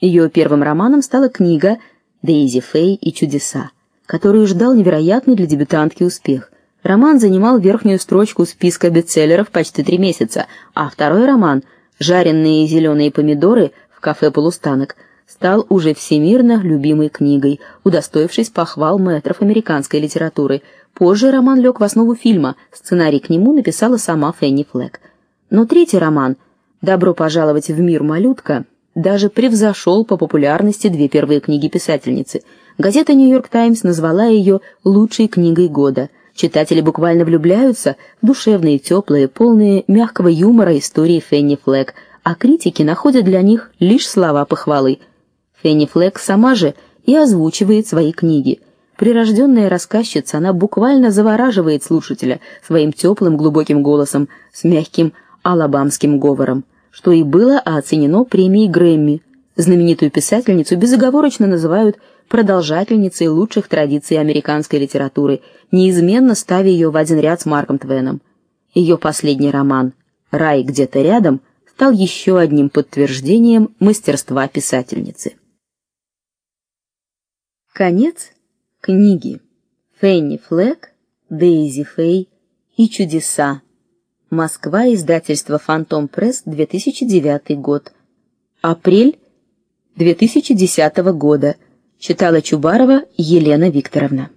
Ее первым романом стала книга Дейзи Фэй и чудеса, которую ждал невероятный для дебютантки успех. Роман занимал верхнюю строчку списка бестселлеров почти три месяца, а второй роман Жареные зеленые помидоры в кафе Полустанок стал уже всемирно любимой книгой, удостоившись похвал мэтров американской литературы. Позже роман лег в основу фильма. Сценарий к нему написала сама Фенни Флэк. Но третий роман Добро пожаловать в мир, малютка даже превзошел по популярности две первые книги писательницы. Газета Нью-Йорк Таймс назвала ее лучшей книгой года. Читатели буквально влюбляются в душевные, теплые, полные мягкого юмора истории Фенни Флэк, а критики находят для них лишь слова похвалы. Фенни Флэк сама же и озвучивает свои книги. Прирожденная рассказчица, она буквально завораживает слушателя своим теплым глубоким голосом с мягким алабамским говором что и было оценено премией Грэмми. Знаменитую писательницу безоговорочно называют продолжательницей лучших традиций американской литературы, неизменно ставя ее в один ряд с Марком Твеном. Ее последний роман Рай где-то рядом стал еще одним подтверждением мастерства писательницы. Конец книги. Фенни Флэк, Дейзи Фэй и чудеса Москва, издательство Фантом Пресс, 2009 год. Апрель 2010 года. Читала Чубарова Елена Викторовна.